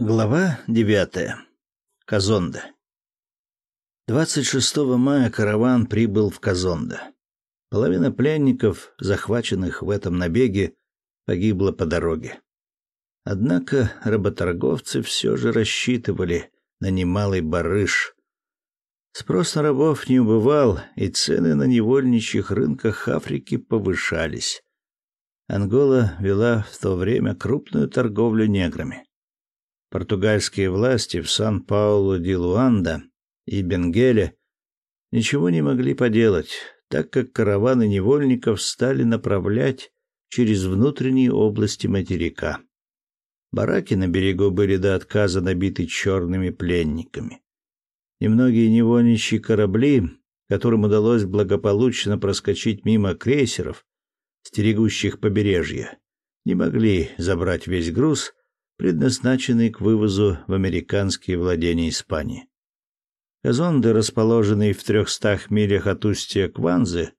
Глава девятая. Казонда. 26 мая караван прибыл в Казонда. Половина пленников, захваченных в этом набеге, погибла по дороге. Однако работорговцы все же рассчитывали на немалый барыш. Спрос на рабов не убывал, и цены на невольничьих рынках Африки повышались. Ангола вела в то время крупную торговлю неграми. Португальские власти в Сан-Паулу-ди-Луанда и Бенгеле ничего не могли поделать, так как караваны невольников стали направлять через внутренние области материка. Бараки на берегу были до отказа набиты черными пленниками. Немногие невольничьи корабли, которым удалось благополучно проскочить мимо крейсеров, стерегущих побережье, не могли забрать весь груз, предназначенный к вывозу в американские владения Испании. Казонде, расположенный в трехстах милях от устья Кванзы,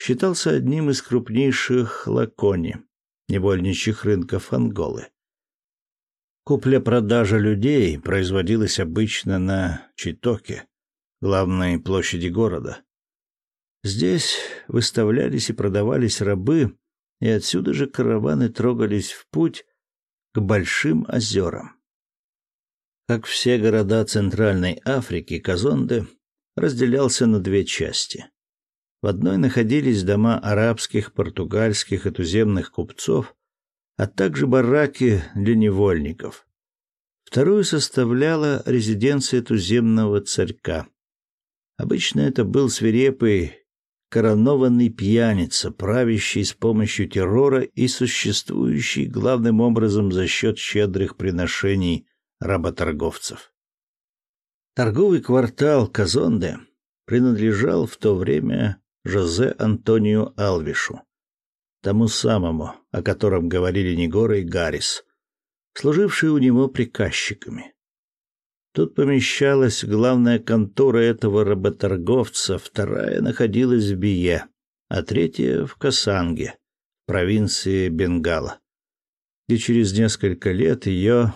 считался одним из крупнейших лакони, невольничьих рынков Анголы. Купля-продажа людей производилась обычно на Читоке, главной площади города. Здесь выставлялись и продавались рабы, и отсюда же караваны трогались в путь к большим озерам. Как все города Центральной Африки, Казонде разделялся на две части. В одной находились дома арабских, португальских и туземных купцов, а также бараки для невольников. Вторую составляла резиденция туземного царька. Обычно это был свирепый коронованный пьяница, правящий с помощью террора и существующий главным образом за счет щедрых приношений работорговцев. Торговый квартал Казонде принадлежал в то время Жозе Антонио Алвишу, тому самому, о котором говорили Негора и Гаррис, служившие у него приказчиками. Тут помещалась главная контора этого работорговца, вторая находилась в Бие, а третья в Касанге, провинции Бенгала, И через несколько лет ее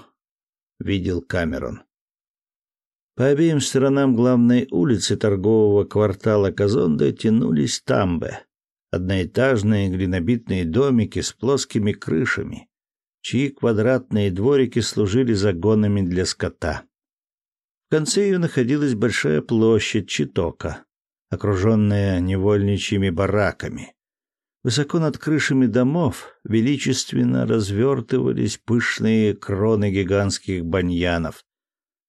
видел Камерон. По обеим сторонам главной улицы торгового квартала Казонде тянулись тамбе, одноэтажные глинобитные домики с плоскими крышами, чьи квадратные дворики служили загонами для скота. В конце ее находилась большая площадь Читока, окруженная невольничьими бараками. Высоко над крышами домов величественно развертывались пышные кроны гигантских баньянов.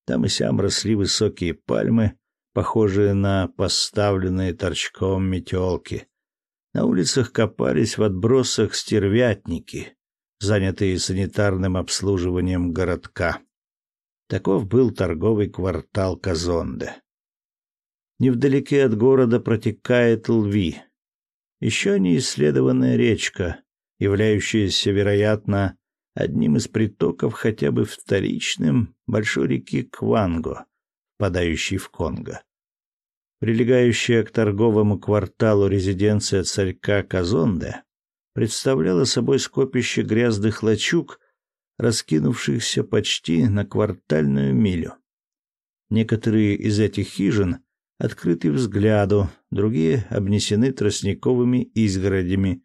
Там и сям росли высокие пальмы, похожие на поставленные торчком метелки. На улицах копались в отбросах стервятники, занятые санитарным обслуживанием городка. Таков был торговый квартал Казонде. Невдалеке от города протекает Лви, еще не исследованная речка, являющаяся, вероятно, одним из притоков хотя бы вторичным большой реки Кванго, впадающей в Конго. Прилегающая к торговому кварталу резиденция царька Казонде представляла собой скопище грязных лачуг раскинувшихся почти на квартальную милю. Некоторые из этих хижин открыты взгляду, другие обнесены тростниковыми изгородями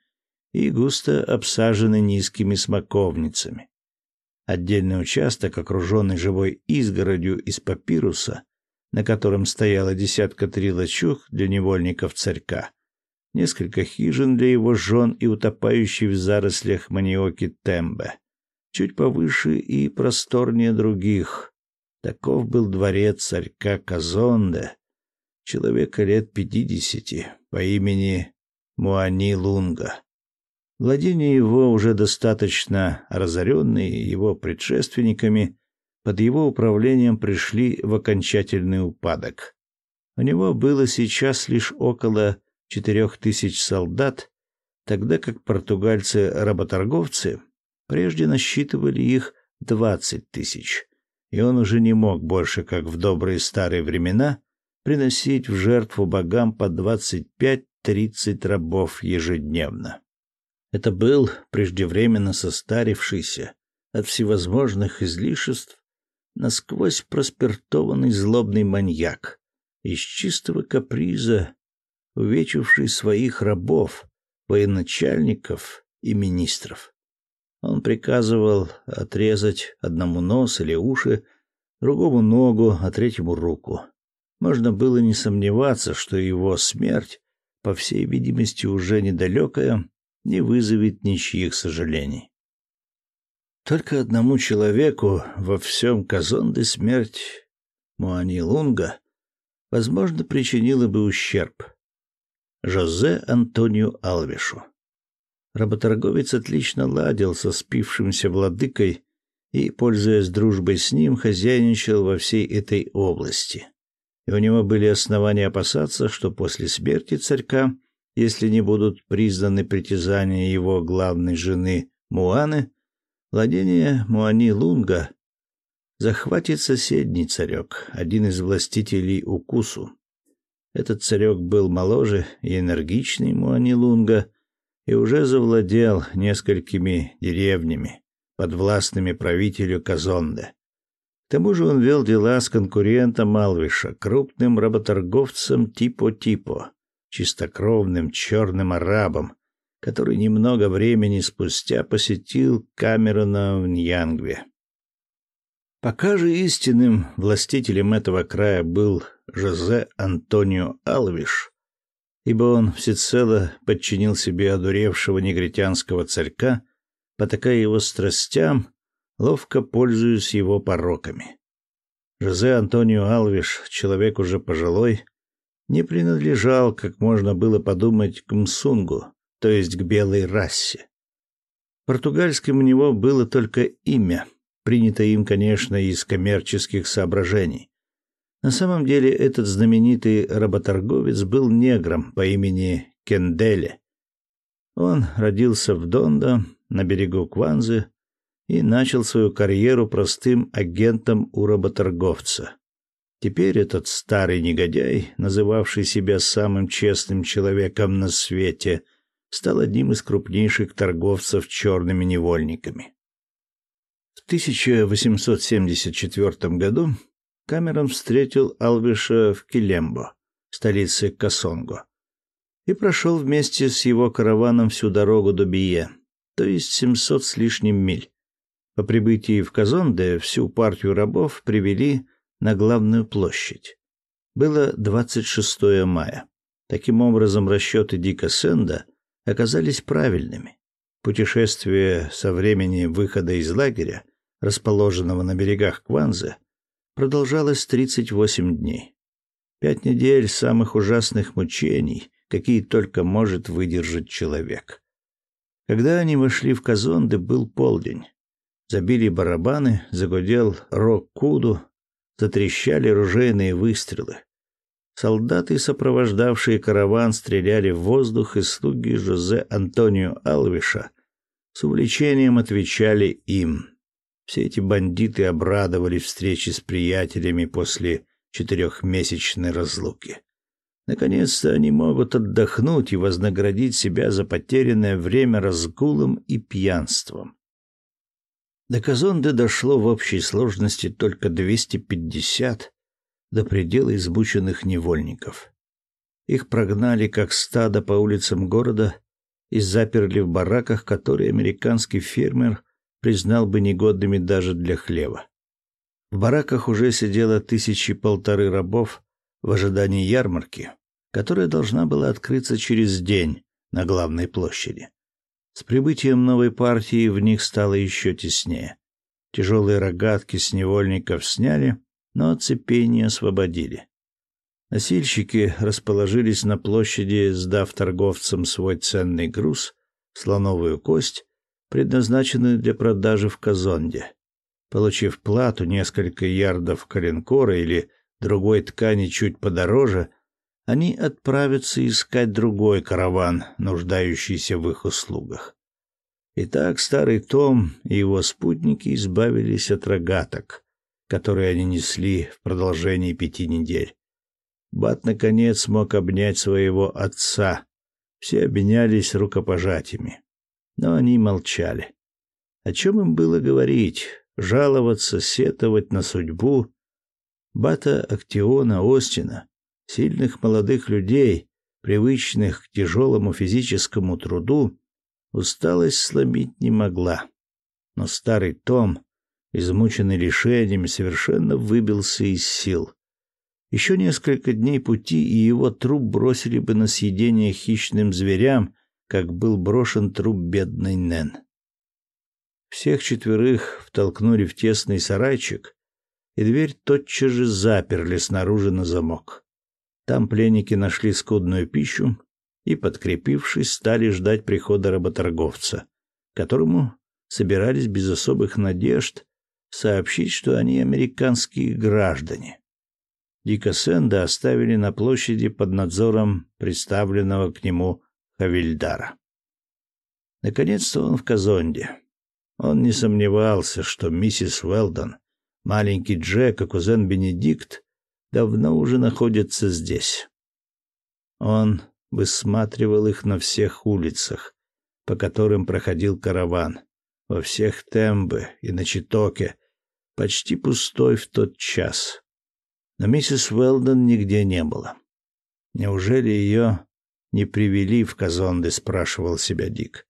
и густо обсажены низкими смоковницами. Отдельный участок, окруженный живой изгородью из папируса, на котором стояла десятка три лачуг для невольников царька, несколько хижин для его жен и утопающий в зарослях маниоки тембе чуть повыше и просторнее других. Таков был дворец царька Казонде, человека лет пятидесяти, по имени Муани Лунга. Владения его, уже достаточно разоренные его предшественниками, под его управлением пришли в окончательный упадок. У него было сейчас лишь около четырех тысяч солдат, тогда как португальцы-работорговцы Прежде насчитывали их двадцать тысяч, и он уже не мог больше, как в добрые старые времена, приносить в жертву богам по двадцать пять-тридцать рабов ежедневно. Это был преждевременно состарившийся от всевозможных излишеств насквозь проспиртованный злобный маньяк, из чистого каприза, увечивший своих рабов, военачальников и министров. Он приказывал отрезать одному нос или уши, другому ногу, а третьему руку. Можно было не сомневаться, что его смерть, по всей видимости уже недалекая, не вызовет ничьих сожалений. Только одному человеку во всем Казонде смерть Муани Лунга, возможно, причинила бы ущерб. Жозе Антонио Алвешу. Работорговец отлично ладил со спившимся владыкой и, пользуясь дружбой с ним, хозяйничал во всей этой области. И у него были основания опасаться, что после смерти царька, если не будут признаны притязания его главной жены Муаны, владение Муани-Лунга захватит соседний царек, один из властителей Укусу. Этот царек был моложе и энергичней Муани-Лунга и уже завладел несколькими деревнями, подвластными правителю Казонде. К тому же он вел дела с конкурентом Алвиша, крупным работорговцем Типо-Типо, чистокровным черным арабом, который немного времени спустя посетил Камерона в Ньянгве. Пока же истинным властителем этого края был Жозе Антонио Алвиш, ибо он всецело подчинил себе одуревшего негритянского царька, потакая его страстям, ловко пользуясь его пороками. Жозе Антонио Алвиш, человек уже пожилой, не принадлежал, как можно было подумать, к Мсунгу, то есть к белой расе. Португальским у него было только имя, принятое им, конечно, из коммерческих соображений. На самом деле этот знаменитый работорговец был негром по имени Кенделе. Он родился в Дондо, на берегу Кванзы, и начал свою карьеру простым агентом у работорговца. Теперь этот старый негодяй, называвший себя самым честным человеком на свете, стал одним из крупнейших торговцев черными невольниками. В 1874 году Камерон встретил Алвиша в Килембо, столице Касонго, и прошел вместе с его караваном всю дорогу до Бие, то есть 700 с лишним миль. По прибытии в Казонде всю партию рабов привели на главную площадь. Было 26 мая. Таким образом, расчеты Дика Сенда оказались правильными. Путешествие со времени выхода из лагеря, расположенного на берегах Кванзы, продолжалось 38 дней. Пять недель самых ужасных мучений, какие только может выдержать человек. Когда они вошли в Казонды, был полдень. Забили барабаны, загудел рок-куду, затрещали ружейные выстрелы. Солдаты, сопровождавшие караван, стреляли в воздух, и слуги Жозе Антонио Алвиша с увлечением отвечали им. Все эти бандиты обрадовались встрече с приятелями после четырехмесячной разлуки. Наконец-то они могут отдохнуть и вознаградить себя за потерянное время разгулом и пьянством. До Казонды дошло в общей сложности только 250 до предела измученных невольников. Их прогнали как стадо по улицам города и заперли в бараках, которые американский фермер признал бы негодными даже для хлеба. В бараках уже сидело тысячи полторы рабов в ожидании ярмарки, которая должна была открыться через день на главной площади. С прибытием новой партии в них стало еще теснее. Тяжелые рогатки с невольников сняли, но оцепение освободили. Носильщики расположились на площади, сдав торговцам свой ценный груз, слоновую кость предназначенную для продажи в Казонде. Получив плату несколько ярдов коленкора или другой ткани чуть подороже, они отправятся искать другой караван, нуждающийся в их услугах. Итак, старый Том и его спутники избавились от рогаток, которые они несли в продолжении пяти недель. Бат, наконец, смог обнять своего отца. Все обменялись рукопожатиями но они молчали. О чем им было говорить? жаловаться, сетовать на судьбу. Бата Актиона Остина, сильных молодых людей, привычных к тяжелому физическому труду, усталость сломить не могла. Но старый Том, измученный лишениями, совершенно выбился из сил. Еще несколько дней пути, и его труп бросили бы на съедение хищным зверям, как был брошен труп бедной Нэн. Всех четверых втолкнули в тесный сарайчик, и дверь тотчас же заперли снаружи на замок. Там пленники нашли скудную пищу и, подкрепившись, стали ждать прихода работорговца, которому собирались без особых надежд сообщить, что они американские граждане. Дика Сенда оставили на площади под надзором представленного к нему Хавильдара. Наконец-то он в Казонде. Он не сомневался, что миссис Уэлдон, маленький Джек и кузен Бенедикт давно уже находятся здесь. Он высматривал их на всех улицах, по которым проходил караван, во всех тембы и на Читоке, почти пустой в тот час. Но миссис Уэлдон нигде не было. Неужели ее не привели в Казонды, спрашивал себя Дик.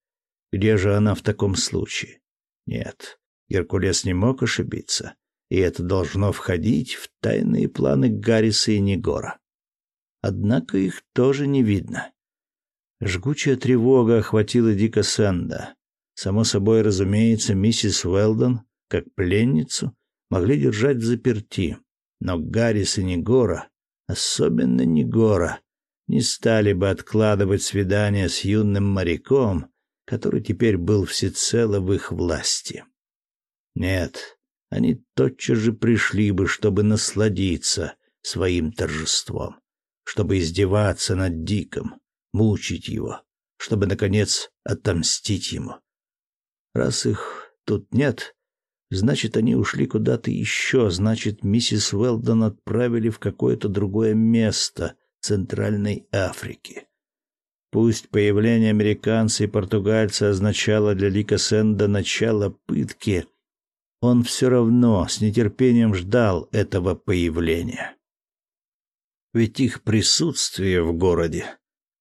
Где же она в таком случае? Нет, Геркулес не мог ошибиться, и это должно входить в тайные планы Гарриса и Негора. Однако их тоже не видно. Жгучая тревога охватила Дика Сэнда. Само собой, разумеется, миссис Уэлдон, как пленницу, могли держать в заперти, но Гаррис и Негора, особенно Негора, не стали бы откладывать свидание с юным моряком, который теперь был всецело в их власти. Нет, они тотчас же пришли бы, чтобы насладиться своим торжеством, чтобы издеваться над Диком, мучить его, чтобы, наконец, отомстить ему. Раз их тут нет, значит, они ушли куда-то еще, значит, миссис Уэлдон отправили в какое-то другое место Центральной Африки. Пусть появление американца и португальца означало для Лика Сенда начало пытки, он все равно с нетерпением ждал этого появления. Ведь их присутствие в городе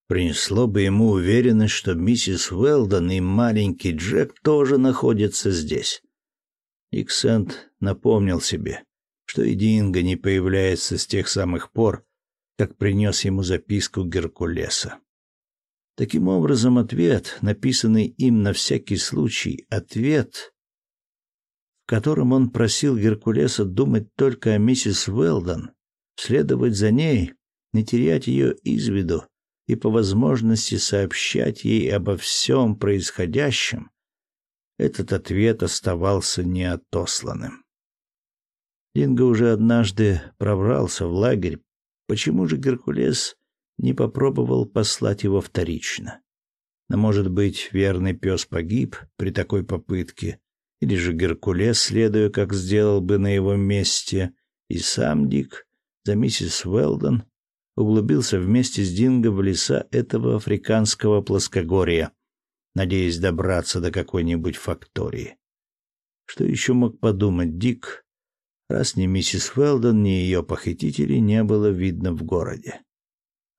принесло бы ему уверенность, что миссис Уэлдон и маленький Джек тоже находятся здесь. Иксент напомнил себе, что и Динго не появляется с тех самых пор, как принес ему записку Геркулеса. Таким образом, ответ, написанный им на всякий случай, ответ, в котором он просил Геркулеса думать только о миссис Уэлдон, следовать за ней, не терять ее из виду и по возможности сообщать ей обо всем происходящем, этот ответ оставался неотосланным. Динго уже однажды пробрался в лагерь. Почему же Геркулес не попробовал послать его вторично. Но, может быть, верный пес погиб при такой попытке, или же Геркулес, следуя, как сделал бы на его месте, и сам Дик за миссис Уэлдон углубился вместе с Динго в леса этого африканского плоскогорья, надеясь добраться до какой-нибудь фактории. Что еще мог подумать Дик, раз ни миссис Уэлдон, ни ее похитителей не было видно в городе?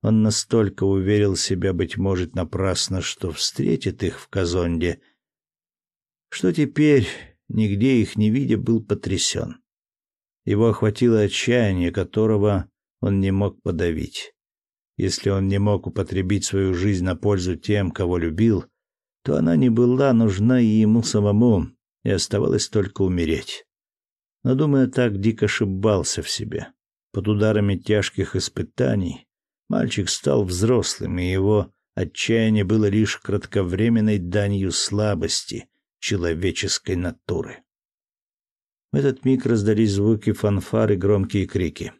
Он настолько уверил себя, быть может, напрасно, что встретит их в Казонде, что теперь, нигде их не видя, был потрясен. Его охватило отчаяние, которого он не мог подавить. Если он не мог употребить свою жизнь на пользу тем, кого любил, то она не была нужна и ему самому, и оставалось только умереть. Но, думая так, Дик ошибался в себе. Под ударами тяжких испытаний Мальчик стал взрослым, и его отчаяние было лишь кратковременной данью слабости человеческой натуры. В этот миг раздались звуки фанфар и громкие крики.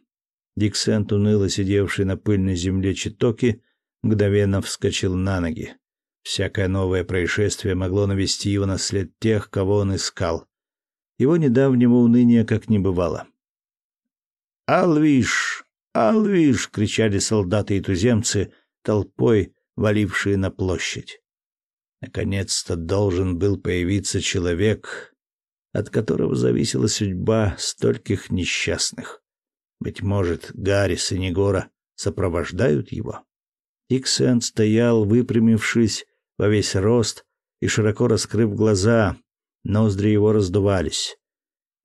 Диксент, уныло сидевший на пыльной земле Читоки, мгновенно вскочил на ноги. Всякое новое происшествие могло навести его на след тех, кого он искал. Его недавнего уныния как не бывало. «Алвиш!» «Алвиш!» — кричали солдаты и туземцы, толпой валившие на площадь. Наконец-то должен был появиться человек, от которого зависела судьба стольких несчастных. Быть может, Гаррис и Негора сопровождают его? Иксен стоял, выпрямившись во весь рост и широко раскрыв глаза, ноздри его раздувались.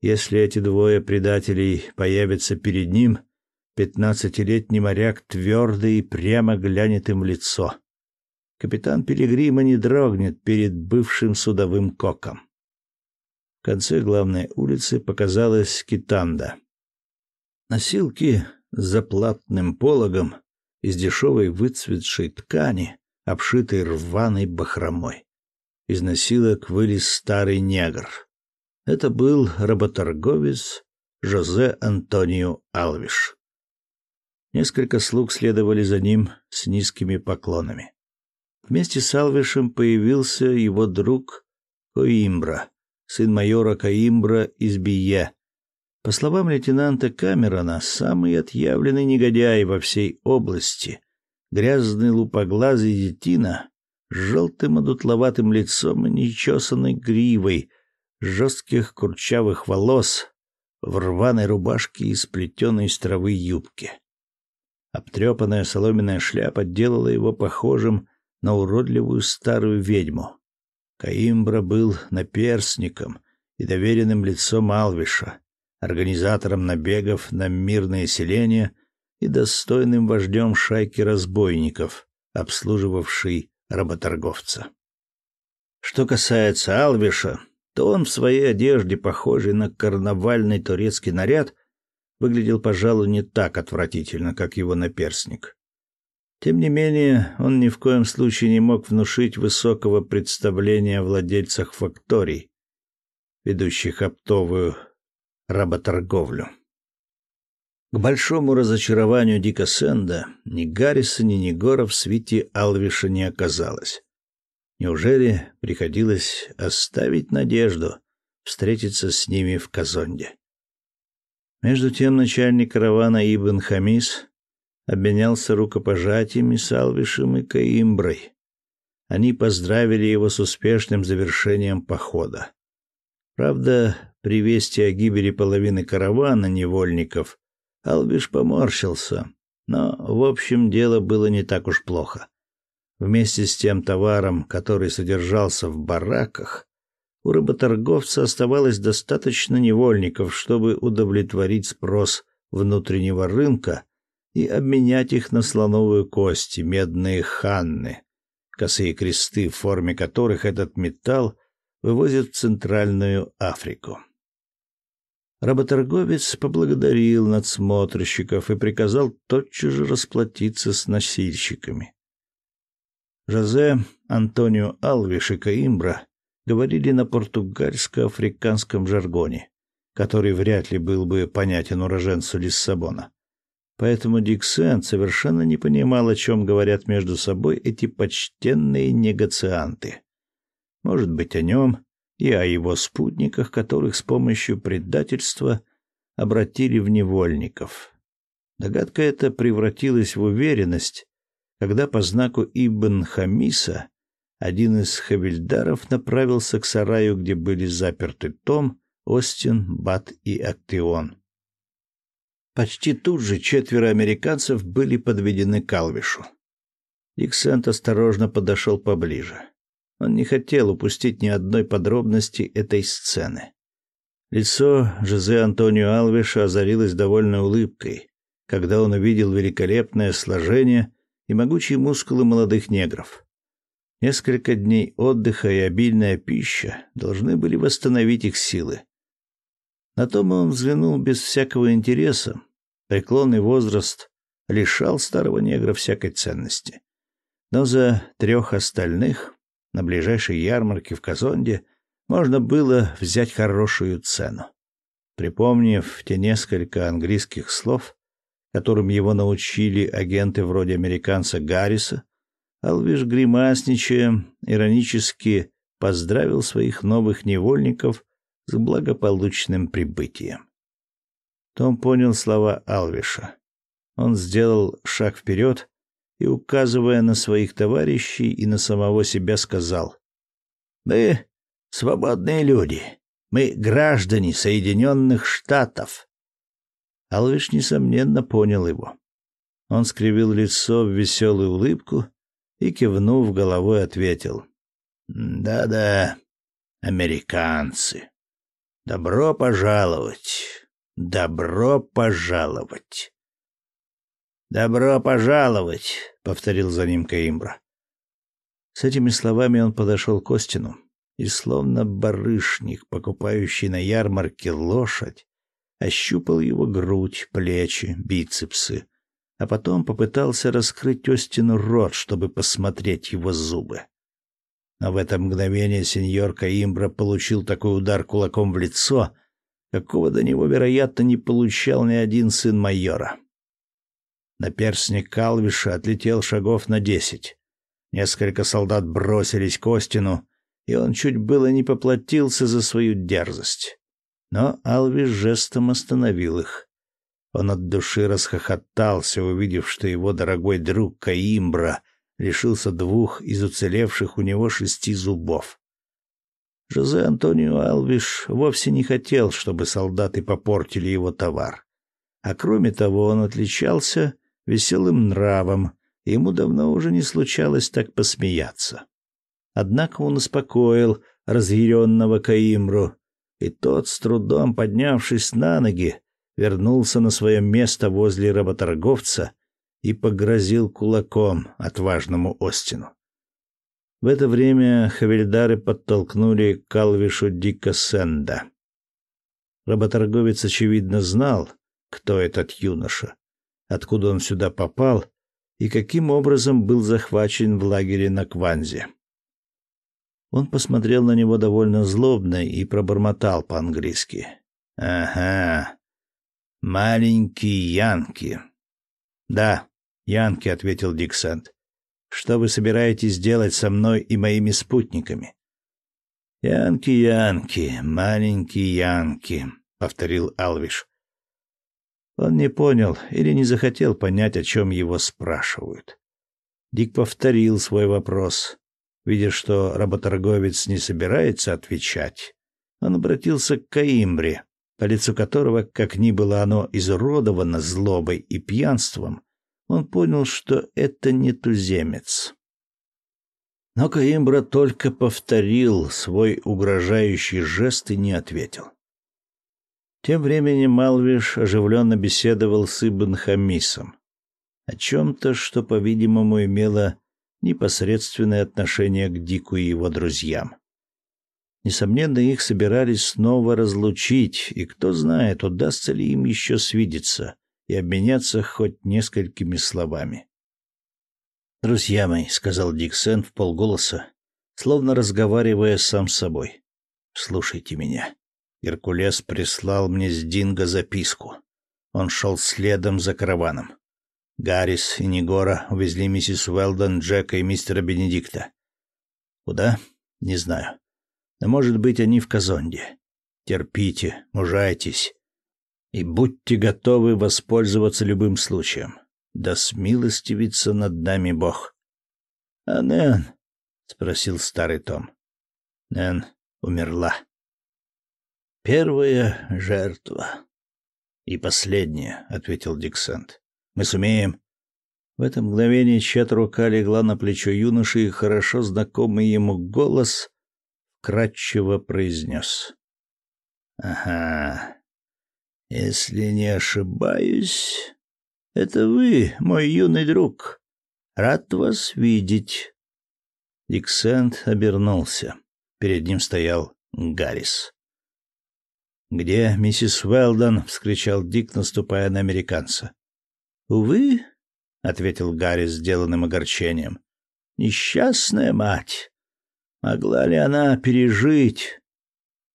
Если эти двое предателей появятся перед ним, пятнадцатилетний моряк твердо и прямо глянет им в лицо. Капитан Пилигрима не дрогнет перед бывшим судовым коком. В конце главной улицы показалась Китанда. Носилки с заплатным пологом из дешевой выцветшей ткани, обшитой рваной бахромой. Из носилок вылез старый негр. Это был работорговец Жозе Антонио Алвиш. Несколько слуг следовали за ним с низкими поклонами. Вместе с Алвишем появился его друг Коимбра, сын майора Коимбра из Бие. По словам лейтенанта Камерона, самый отъявленный негодяй во всей области, грязный лупоглазый детина с желтым одутловатым лицом и нечесанной гривой, жестких курчавых волос, в рваной рубашке и сплетенной из травы юбке. Обтрепанная соломенная шляпа делала его похожим на уродливую старую ведьму. Каимбра был наперсником и доверенным лицом Алвиша, организатором набегов на мирные селения и достойным вождем шайки разбойников, обслуживавшей работорговца. Что касается Алвиша, то он в своей одежде, похожей на карнавальный турецкий наряд, выглядел, пожалуй, не так отвратительно, как его наперсник. Тем не менее, он ни в коем случае не мог внушить высокого представления о владельцах факторий, ведущих оптовую работорговлю. К большому разочарованию Дика Сенда ни Гарриса, ни Негора в свите Алвиша не оказалось. Неужели приходилось оставить надежду встретиться с ними в Казонде? Между тем начальник каравана Ибн Хамис обменялся рукопожатиями с Алвишем и Каимброй. Они поздравили его с успешным завершением похода. Правда, при вести о гибели половины каравана невольников Алвиш поморщился, но, в общем, дело было не так уж плохо. Вместе с тем товаром, который содержался в бараках, у работорговца оставалось достаточно невольников, чтобы удовлетворить спрос внутреннего рынка и обменять их на слоновую кость медные ханны, косые кресты, в форме которых этот металл вывозят в Центральную Африку. Работорговец поблагодарил надсмотрщиков и приказал тотчас же расплатиться с носильщиками. Жозе, Антонио Алвиш и Каимбра говорили на португальско-африканском жаргоне, который вряд ли был бы понятен уроженцу Лиссабона. Поэтому Диксен совершенно не понимал, о чем говорят между собой эти почтенные негацианты. Может быть, о нем и о его спутниках, которых с помощью предательства обратили в невольников. Догадка эта превратилась в уверенность, когда по знаку Ибн Хамиса один из хавильдаров направился к сараю, где были заперты Том, Остин, Бат и Актион. Почти тут же четверо американцев были подведены к Алвишу. Иксент осторожно подошел поближе. Он не хотел упустить ни одной подробности этой сцены. Лицо Жозе Антонио Алвеша озарилось довольной улыбкой, когда он увидел великолепное сложение и могучие мускулы молодых негров. Несколько дней отдыха и обильная пища должны были восстановить их силы. На том он взглянул без всякого интереса. Преклонный возраст лишал старого негра всякой ценности. Но за трех остальных на ближайшей ярмарке в Казонде можно было взять хорошую цену. Припомнив те несколько английских слов, которым его научили агенты вроде американца Гарриса, Алвиш гримасничая иронически поздравил своих новых невольников с благополучным прибытием. Том понял слова Алвиша. Он сделал шаг вперед и, указывая на своих товарищей и на самого себя, сказал: "Мы свободные люди, Мы граждане Соединенных Штатов. Алвиш, несомненно, понял его. Он скривил лицо в веселую улыбку и, кивнув головой, ответил. «Да-да, американцы. Добро пожаловать. Добро пожаловать». «Добро пожаловать», — повторил за ним Каимбра. С этими словами он подошел к Остину и, словно барышник, покупающий на ярмарке лошадь, ощупал его грудь, плечи, бицепсы, а потом попытался раскрыть Остину рот, чтобы посмотреть его зубы. Но в это мгновение сеньор Каимбра получил такой удар кулаком в лицо, какого до него, вероятно, не получал ни один сын майора. Наперстник Калвиша отлетел шагов на десять. Несколько солдат бросились к Остину, и он чуть было не поплатился за свою дерзость. Но Алвиш жестом остановил их. Он от души расхохотался, увидев, что его дорогой друг Каимбра лишился двух из уцелевших у него шести зубов. Жозе Антонио Алвиш вовсе не хотел, чтобы солдаты попортили его товар. А кроме того, он отличался веселым нравом, Ему давно уже не случалось так посмеяться. Однако он успокоил разъяренного Каимру, и тот, с трудом поднявшись на ноги, вернулся на свое место возле работорговца и погрозил кулаком отважному Остину. В это время хавильдары подтолкнули Калвишу Дика Сенда. Работорговец, очевидно, знал, кто этот юноша, откуда он сюда попал и каким образом был захвачен в лагере на Кванзе. Он посмотрел на него довольно злобно и пробормотал по-английски. «Ага, маленький Янки». «Да, Янки», — ответил Диксент. «Что вы собираетесь делать со мной и моими спутниками?» «Янки, Янки, маленький Янки», — повторил Алвиш. Он не понял или не захотел понять, о чем его спрашивают. Дик повторил свой вопрос. Видя, что работорговец не собирается отвечать, он обратился к Каимбре, по лицу которого, как ни было оно изуродовано злобой и пьянством, он понял, что это не туземец. Но Каимбра только повторил свой угрожающий жест и не ответил. Тем временем Малвиш оживленно беседовал с Ибн Хамисом о чем-то, что, по-видимому, имело непосредственное отношение к Дику и его друзьям. Несомненно, их собирались снова разлучить, и кто знает, удастся ли им еще свидеться и обменяться хоть несколькими словами. «Друзья мои», — сказал Диксен в полголоса, словно разговаривая сам с собой, — «слушайте меня. Геркулес прислал мне с Динго записку. Он шел следом за караваном. Гаррис и Негора увезли миссис Уэлдон, Джека и мистера Бенедикта. Куда? Не знаю. Но, может быть, они в Казонде. Терпите, мужайтесь. И будьте готовы воспользоваться любым случаем. Да смилостивится над нами Бог. — А Нэн? — спросил старый Том. Нэн умерла. Первая жертва. И последняя, ответил Диксент. Мы сумеем. В это мгновение чья-то рука легла на плечо юноши, и хорошо знакомый ему голос кратчево произнес. Ага. Если не ошибаюсь, это вы, мой юный друг. Рад вас видеть. Диксент обернулся. Перед ним стоял Гаррис. «Где миссис Уэлдон?» — вскричал Дик, наступая на американца. «Увы», — ответил Гарри сделанным огорчением, — «несчастная мать. Могла ли она пережить?»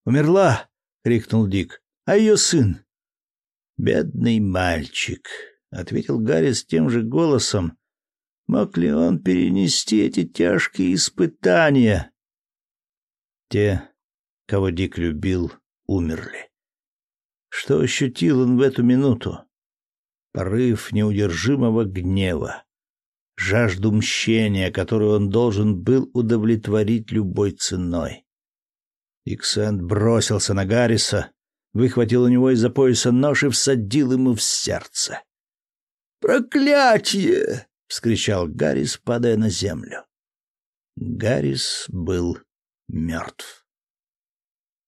«Умерла!» — крикнул Дик. «А ее сын?» «Бедный мальчик», — ответил Гарри с тем же голосом. «Мог ли он перенести эти тяжкие испытания?» Те, кого Дик любил, умерли. Что ощутил он в эту минуту? Порыв неудержимого гнева, жажду мщения, которую он должен был удовлетворить любой ценой. Иксент бросился на Гарриса, выхватил у него из-за пояса нож и всадил ему в сердце. «Проклятие!» — вскричал Гаррис, падая на землю. Гаррис был мертв.